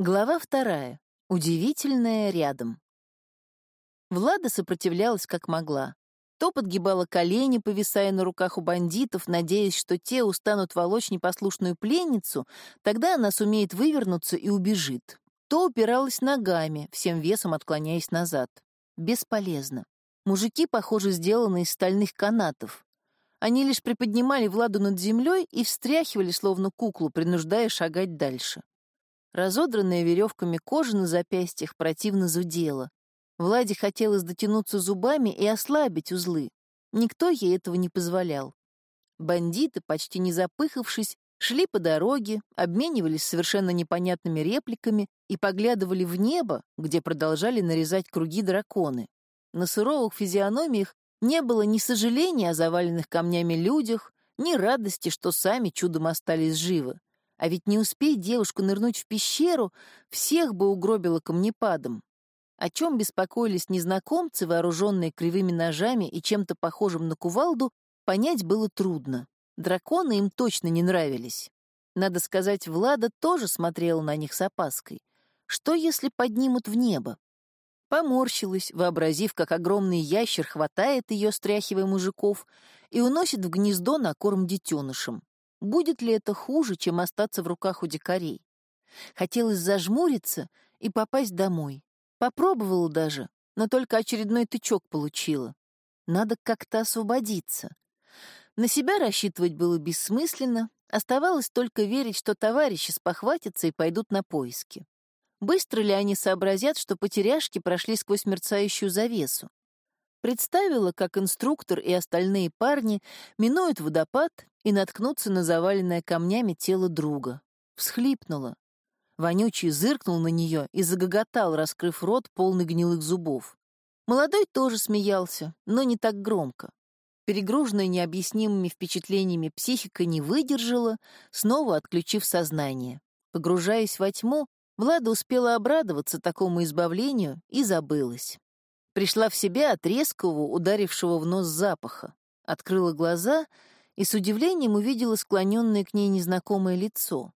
Глава вторая. Удивительное рядом. Влада сопротивлялась как могла. То подгибала колени, повисая на руках у бандитов, надеясь, что те устанут волочь непослушную пленницу, тогда она сумеет вывернуться и убежит. То упиралась ногами, всем весом отклоняясь назад. Бесполезно. Мужики, похоже, сделаны из стальных канатов. Они лишь приподнимали Владу над землей и встряхивали, словно куклу, принуждая шагать дальше. Разодранная веревками кожа на запястьях противно зудела. Владе хотелось дотянуться зубами и ослабить узлы. Никто ей этого не позволял. Бандиты, почти не запыхавшись, шли по дороге, обменивались совершенно непонятными репликами и поглядывали в небо, где продолжали нарезать круги драконы. На суровых физиономиях не было ни сожаления о заваленных камнями людях, ни радости, что сами чудом остались живы. А ведь не успей девушку нырнуть в пещеру, всех бы угробило камнепадом. О чем беспокоились незнакомцы, вооруженные кривыми ножами и чем-то похожим на кувалду, понять было трудно. Драконы им точно не нравились. Надо сказать, Влада тоже смотрела на них с опаской. Что, если поднимут в небо? Поморщилась, вообразив, как огромный ящер хватает ее, стряхивая мужиков, и уносит в гнездо на корм детенышам. Будет ли это хуже, чем остаться в руках у дикарей? Хотелось зажмуриться и попасть домой. Попробовала даже, но только очередной тычок получила. Надо как-то освободиться. На себя рассчитывать было бессмысленно, оставалось только верить, что товарищи спохватятся и пойдут на поиски. Быстро ли они сообразят, что потеряшки прошли сквозь мерцающую завесу? Представила, как инструктор и остальные парни минуют водопад и наткнутся на заваленное камнями тело друга. Всхлипнула. Вонючий зыркнул на нее и загоготал, раскрыв рот, полный гнилых зубов. Молодой тоже смеялся, но не так громко. Перегруженная необъяснимыми впечатлениями психика не выдержала, снова отключив сознание. Погружаясь во тьму, Влада успела обрадоваться такому избавлению и забылась. Пришла в себя от резкого, ударившего в нос запаха. Открыла глаза и с удивлением увидела склоненное к ней незнакомое лицо.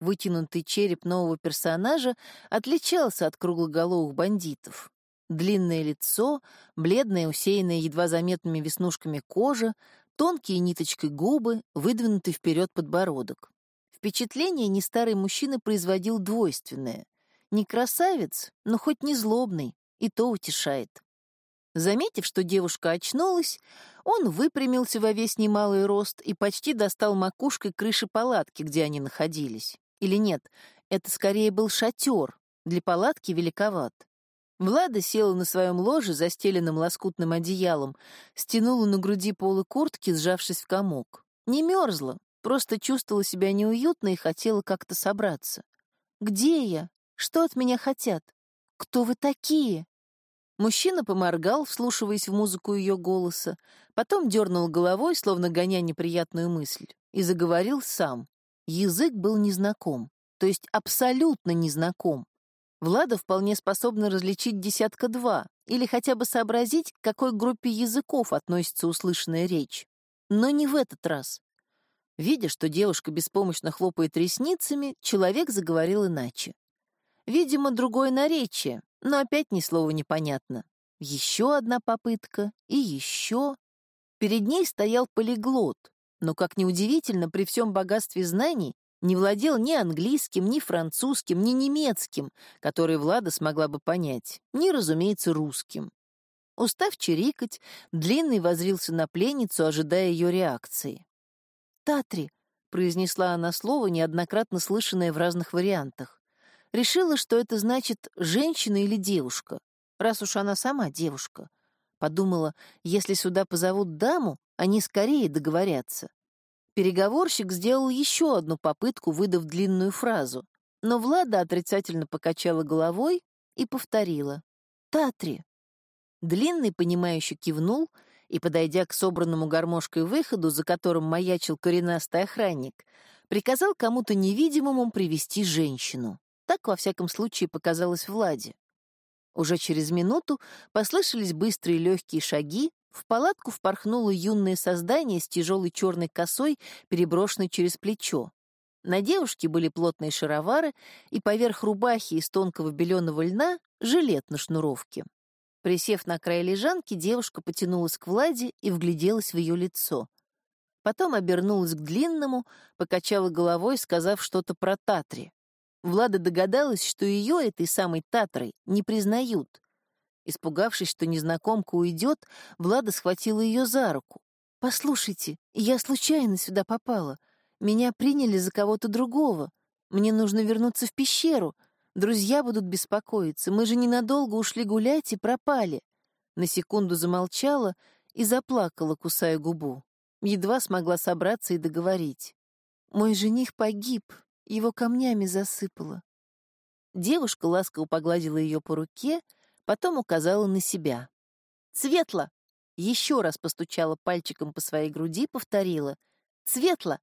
Вытянутый череп нового персонажа отличался от круглоголовых бандитов. Длинное лицо, бледное, усеянное едва заметными веснушками кожа, тонкие ниточкой губы, выдвинутый вперед подбородок. Впечатление нестарый мужчина производил двойственное. Не красавец, но хоть не злобный, и то утешает. Заметив, что девушка очнулась, он выпрямился во весь немалый рост и почти достал макушкой крыши палатки, где они находились. Или нет, это скорее был шатер, для палатки великоват. Влада села на своем ложе, застеленном лоскутным одеялом, стянула на груди полы куртки, сжавшись в комок. Не мерзла, просто чувствовала себя неуютно и хотела как-то собраться. «Где я? Что от меня хотят? Кто вы такие?» Мужчина поморгал, вслушиваясь в музыку ее голоса, потом дернул головой, словно гоня неприятную мысль, и заговорил сам. Язык был незнаком, то есть абсолютно незнаком. Влада вполне способна различить десятка-два или хотя бы сообразить, к какой группе языков относится услышанная речь. Но не в этот раз. Видя, что девушка беспомощно хлопает ресницами, человек заговорил иначе. Видимо, другое наречие, но опять ни слова непонятно. Еще одна попытка и еще. Перед ней стоял полиглот, но, как неудивительно, при всем богатстве знаний не владел ни английским, ни французским, ни немецким, который Влада смогла бы понять, ни, разумеется, русским. Устав чирикать, Длинный возрился на пленницу, ожидая ее реакции. «Татри», — произнесла она слово, неоднократно слышанное в разных вариантах. Решила, что это значит «женщина» или «девушка», раз уж она сама девушка. Подумала, если сюда позовут даму, они скорее договорятся. Переговорщик сделал еще одну попытку, выдав длинную фразу, но Влада отрицательно покачала головой и повторила. «Татри». Длинный, понимающе кивнул и, подойдя к собранному гармошкой выходу, за которым маячил коренастый охранник, приказал кому-то невидимому привести женщину. Так, во всяком случае, показалось Владе. Уже через минуту послышались быстрые легкие шаги, в палатку впорхнуло юное создание с тяжелой черной косой, переброшенной через плечо. На девушке были плотные шаровары и поверх рубахи из тонкого беленого льна жилет на шнуровке. Присев на край лежанки, девушка потянулась к Владе и вгляделась в ее лицо. Потом обернулась к длинному, покачала головой, сказав что-то про Татри. Влада догадалась, что ее этой самой Татрой не признают. Испугавшись, что незнакомка уйдет, Влада схватила ее за руку. «Послушайте, я случайно сюда попала. Меня приняли за кого-то другого. Мне нужно вернуться в пещеру. Друзья будут беспокоиться. Мы же ненадолго ушли гулять и пропали». На секунду замолчала и заплакала, кусая губу. Едва смогла собраться и договорить. «Мой жених погиб, его камнями засыпало». Девушка ласково погладила ее по руке, потом указала на себя. «Светло!» Еще раз постучала пальчиком по своей груди, повторила. «Светло!»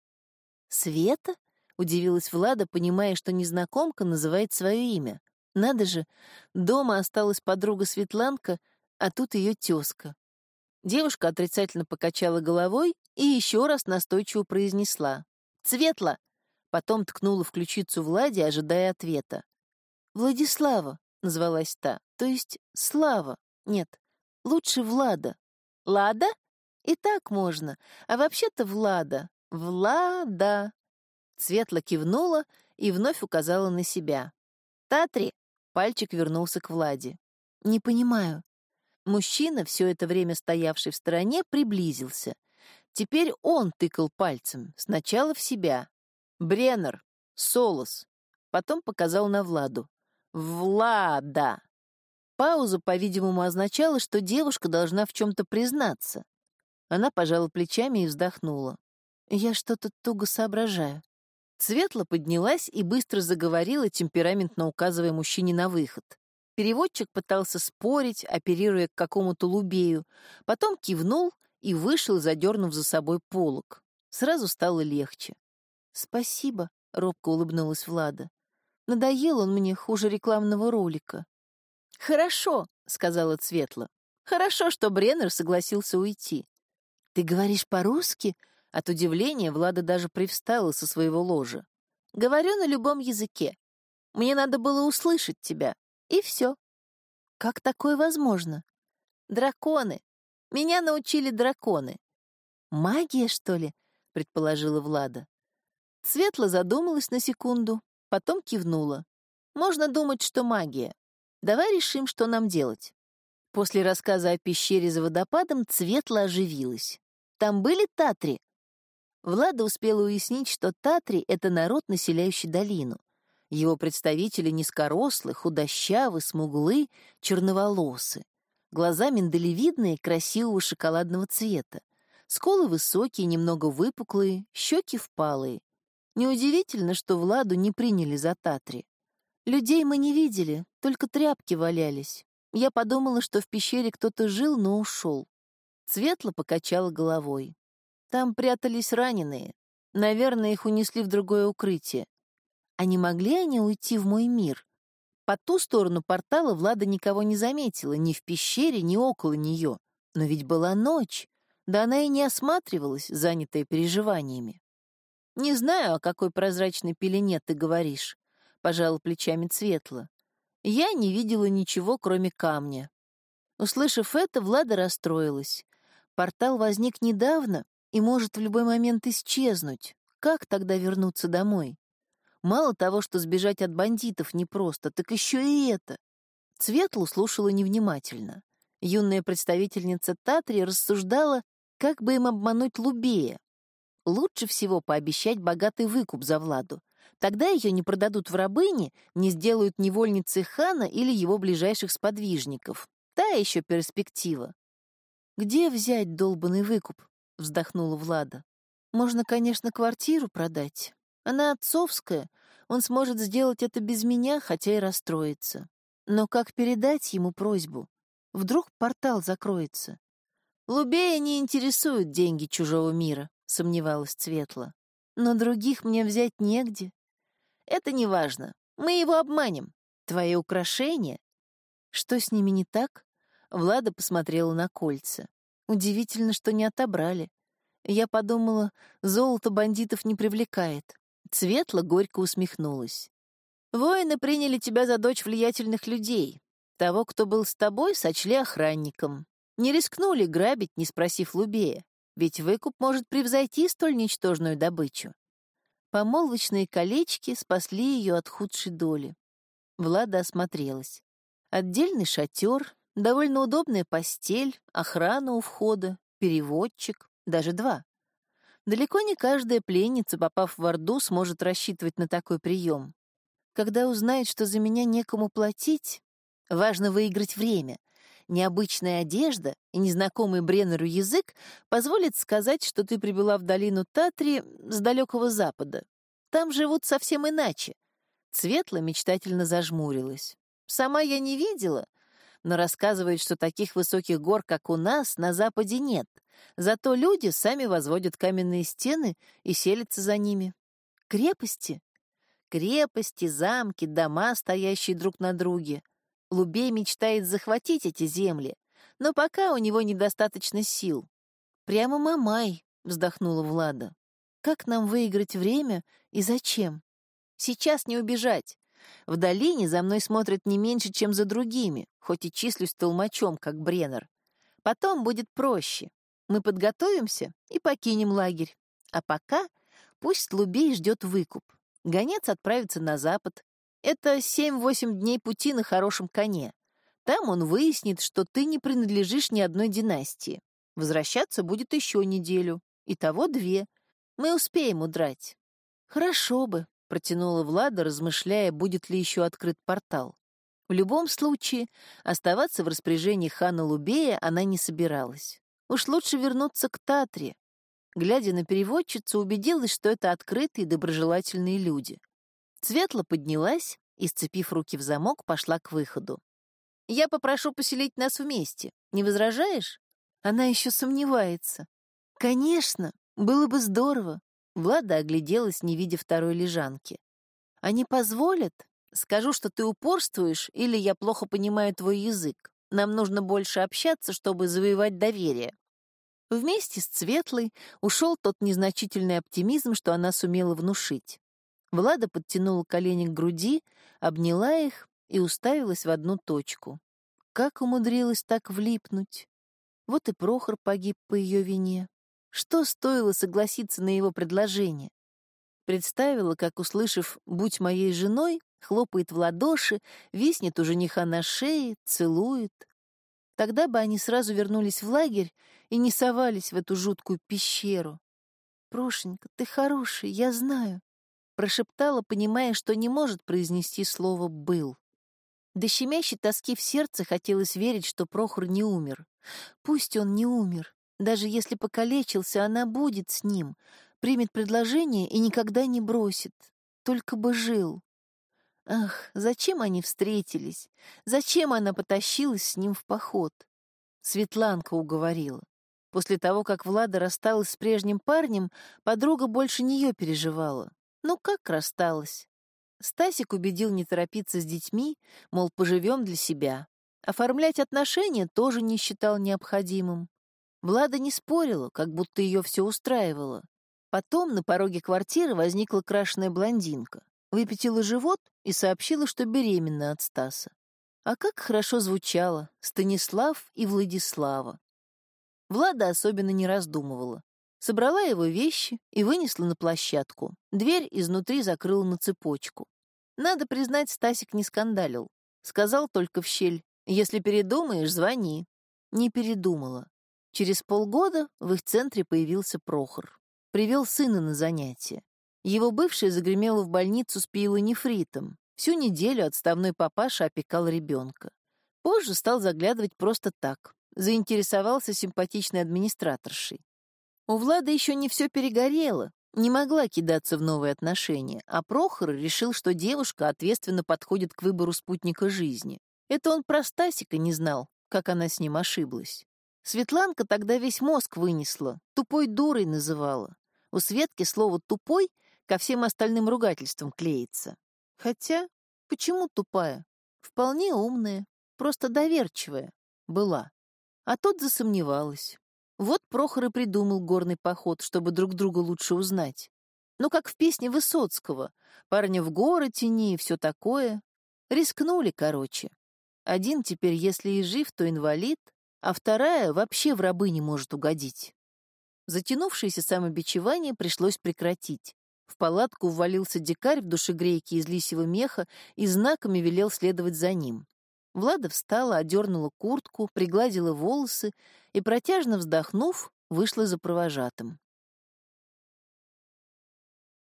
«Света?» — удивилась Влада, понимая, что незнакомка называет свое имя. Надо же, дома осталась подруга Светланка, а тут ее тезка. Девушка отрицательно покачала головой и еще раз настойчиво произнесла. «Светло!» Потом ткнула в ключицу Владе, ожидая ответа. «Владислава», — назвалась та, то есть Слава. Нет, лучше Влада. «Лада?» И так можно, а вообще-то Влада. «Влада!» Светла кивнула и вновь указала на себя. «Татри!» — пальчик вернулся к Владе. «Не понимаю». Мужчина, все это время стоявший в стороне, приблизился. Теперь он тыкал пальцем, сначала в себя. «Бреннер! Солос!» Потом показал на Владу. «Влада!» Пауза, по-видимому, означала, что девушка должна в чем-то признаться. Она пожала плечами и вздохнула. Я что-то туго соображаю. Светла поднялась и быстро заговорила, темпераментно указывая мужчине на выход. Переводчик пытался спорить, оперируя к какому-то лубею, потом кивнул и вышел, задернув за собой полог. Сразу стало легче. «Спасибо», — робко улыбнулась Влада. «Надоел он мне хуже рекламного ролика». «Хорошо», — сказала Светла. «Хорошо, что Бреннер согласился уйти». «Ты говоришь по-русски?» От удивления Влада даже привстала со своего ложа. «Говорю на любом языке. Мне надо было услышать тебя. И все». «Как такое возможно?» «Драконы. Меня научили драконы». «Магия, что ли?» — предположила Влада. Светла задумалась на секунду, потом кивнула. «Можно думать, что магия. Давай решим, что нам делать». После рассказа о пещере за водопадом Цветла оживилась. «Там были татри?» Влада успела уяснить, что Татри — это народ, населяющий долину. Его представители низкорослы, худощавы, смуглы, черноволосы. Глаза миндалевидные, красивого шоколадного цвета. Сколы высокие, немного выпуклые, щеки впалые. Неудивительно, что Владу не приняли за Татри. Людей мы не видели, только тряпки валялись. Я подумала, что в пещере кто-то жил, но ушел. Светло покачала головой. Там прятались раненые. Наверное, их унесли в другое укрытие. А не могли они уйти в мой мир? По ту сторону портала Влада никого не заметила, ни в пещере, ни около нее. Но ведь была ночь. Да она и не осматривалась, занятая переживаниями. «Не знаю, о какой прозрачной пелене ты говоришь», — пожала плечами Цветла. «Я не видела ничего, кроме камня». Услышав это, Влада расстроилась. Портал возник недавно, и может в любой момент исчезнуть. Как тогда вернуться домой? Мало того, что сбежать от бандитов непросто, так еще и это. Светлу слушала невнимательно. Юная представительница Татри рассуждала, как бы им обмануть Лубея. Лучше всего пообещать богатый выкуп за Владу. Тогда ее не продадут в рабыни, не сделают невольницей хана или его ближайших сподвижников. Та еще перспектива. Где взять долбанный выкуп? — вздохнула Влада. «Можно, конечно, квартиру продать. Она отцовская, он сможет сделать это без меня, хотя и расстроится. Но как передать ему просьбу? Вдруг портал закроется?» «Лубея не интересуют деньги чужого мира», — сомневалась Цветла. «Но других мне взять негде. Это не важно. Мы его обманем. Твои украшения...» «Что с ними не так?» Влада посмотрела на кольца. Удивительно, что не отобрали. Я подумала, золото бандитов не привлекает. Цветла горько усмехнулась. «Воины приняли тебя за дочь влиятельных людей. Того, кто был с тобой, сочли охранником. Не рискнули грабить, не спросив Лубея, ведь выкуп может превзойти столь ничтожную добычу. Помолвочные колечки спасли ее от худшей доли. Влада осмотрелась. Отдельный шатер, довольно удобная постель, охрана у входа, переводчик, даже два. Далеко не каждая пленница, попав в Орду, сможет рассчитывать на такой прием. Когда узнает, что за меня некому платить, важно выиграть время. Необычная одежда и незнакомый Бреннеру язык позволят сказать, что ты прибыла в долину Татри с далекого запада. Там живут совсем иначе. Светла мечтательно зажмурилась. Сама я не видела, но рассказывает, что таких высоких гор, как у нас, на западе нет. Зато люди сами возводят каменные стены и селятся за ними. Крепости. Крепости, замки, дома, стоящие друг на друге. Лубей мечтает захватить эти земли, но пока у него недостаточно сил. «Прямо Мамай», — вздохнула Влада. «Как нам выиграть время и зачем? Сейчас не убежать. В долине за мной смотрят не меньше, чем за другими, хоть и числюсь толмачом, как Бреннер. Потом будет проще. Мы подготовимся и покинем лагерь. А пока пусть Лубей ждет выкуп. Гонец отправится на запад, это семь-восемь дней пути на хорошем коне. Там он выяснит, что ты не принадлежишь ни одной династии. Возвращаться будет еще неделю. Итого две. Мы успеем удрать. Хорошо бы, протянула Влада, размышляя, будет ли еще открыт портал. В любом случае, оставаться в распоряжении хана Лубея она не собиралась. Уж лучше вернуться к Татре. Глядя на переводчицу, убедилась, что это открытые и доброжелательные люди — Светла поднялась и, сцепив руки в замок, пошла к выходу. «Я попрошу поселить нас вместе. Не возражаешь?» Она еще сомневается. «Конечно, было бы здорово». Влада огляделась, не видя второй лежанки. «Они позволят? Скажу, что ты упорствуешь, или я плохо понимаю твой язык. Нам нужно больше общаться, чтобы завоевать доверие». Вместе с Светлой ушел тот незначительный оптимизм, что она сумела внушить. Влада подтянула колени к груди, обняла их и уставилась в одну точку. Как умудрилась так влипнуть? Вот и Прохор погиб по ее вине. Что стоило согласиться на его предложение? Представила, как, услышав «будь моей женой», хлопает в ладоши, виснет у жениха на шее, целует. Тогда бы они сразу вернулись в лагерь и не совались в эту жуткую пещеру. «Прошенька, ты хороший, я знаю прошептала, понимая, что не может произнести слово «был». До щемящей тоски в сердце хотелось верить, что Прохор не умер. Пусть он не умер. Даже если покалечился, она будет с ним, примет предложение и никогда не бросит. Только бы жил. Ах, зачем они встретились? Зачем она потащилась с ним в поход? Светланка уговорила. После того, как Влада рассталась с прежним парнем, подруга больше нее переживала. Ну как рассталась? Стасик убедил не торопиться с детьми, мол, поживем для себя. Оформлять отношения тоже не считал необходимым. Влада не спорила, как будто ее все устраивало. Потом на пороге квартиры возникла крашеная блондинка, выпятила живот и сообщила, что беременна от Стаса. А как хорошо звучало Станислав и Владислава. Влада особенно не раздумывала. Собрала его вещи и вынесла на площадку. Дверь изнутри закрыла на цепочку. Надо признать, Стасик не скандалил. Сказал только в щель, «Если передумаешь, звони». Не передумала. Через полгода в их центре появился Прохор. Привел сына на занятия. Его бывшая загремела в больницу с пиелонефритом. Всю неделю отставной папаша опекал ребенка. Позже стал заглядывать просто так. Заинтересовался симпатичной администраторшей. У Влада еще не все перегорело, не могла кидаться в новые отношения, а Прохор решил, что девушка ответственно подходит к выбору спутника жизни. Это он про Стасика не знал, как она с ним ошиблась. Светланка тогда весь мозг вынесла, тупой дурой называла. У Светки слово «тупой» ко всем остальным ругательствам клеится. Хотя, почему тупая? Вполне умная, просто доверчивая была. А тут засомневалась. Вот Прохор и придумал горный поход, чтобы друг друга лучше узнать. Ну, как в песне Высоцкого. Парня в горы тяни и все такое. Рискнули, короче. Один теперь, если и жив, то инвалид, а вторая вообще в рабы не может угодить. Затянувшееся самобичевание пришлось прекратить. В палатку ввалился дикарь в душегрейке из лисьего меха и знаками велел следовать за ним. Влада встала, одернула куртку, пригладила волосы и, протяжно вздохнув, вышла за провожатым.